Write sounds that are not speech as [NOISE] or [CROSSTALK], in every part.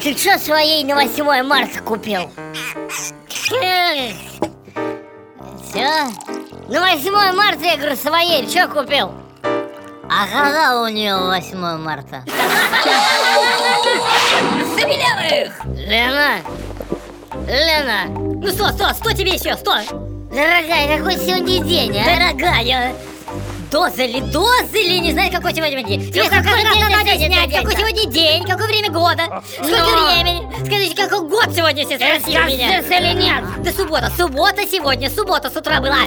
что своей на 8 марта купил? Все? На 8 марта, я говорю, своей что купил? А когда у нее 8 марта? Забелявых! Лена! Лена! Ну что, что, что тебе еще, что? Дорогая, какой сегодня день, а? Дорогая! Доза ли, доза ли, не знаю, какой сегодня день. Тебе сколько раз надо сегодня снять, день-то? какой сегодня день, какое время года, сколько времени. Скажите, какой год сегодня все спросили меня. Или нет? Да суббота, суббота сегодня, суббота с утра была.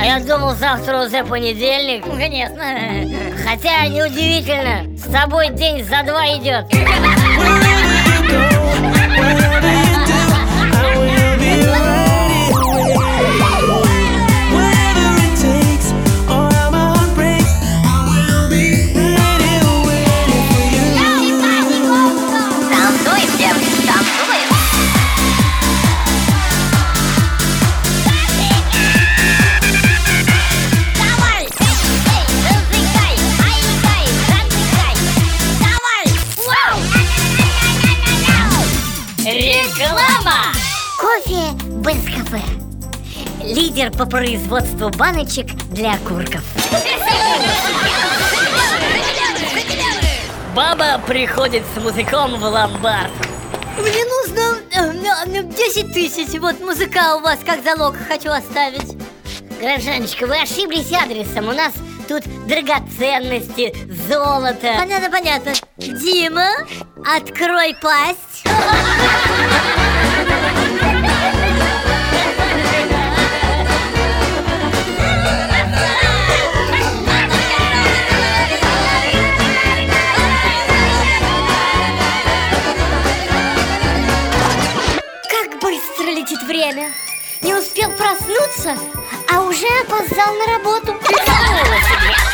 А я думал, завтра уже понедельник Ну, конечно. Хотя неудивительно, с тобой день за два идет [LAUGHS] Кофе без кафе Лидер по производству баночек для окурков. Баба приходит с музыком в ломбард Мне нужно 10 тысяч, вот музыка у вас как залог хочу оставить. Гражданочка, вы ошиблись адресом У нас тут драгоценности, золото Понятно, понятно. Дима, открой пасть. время. Не успел проснуться, а уже опоздал на работу. Здорово тебе!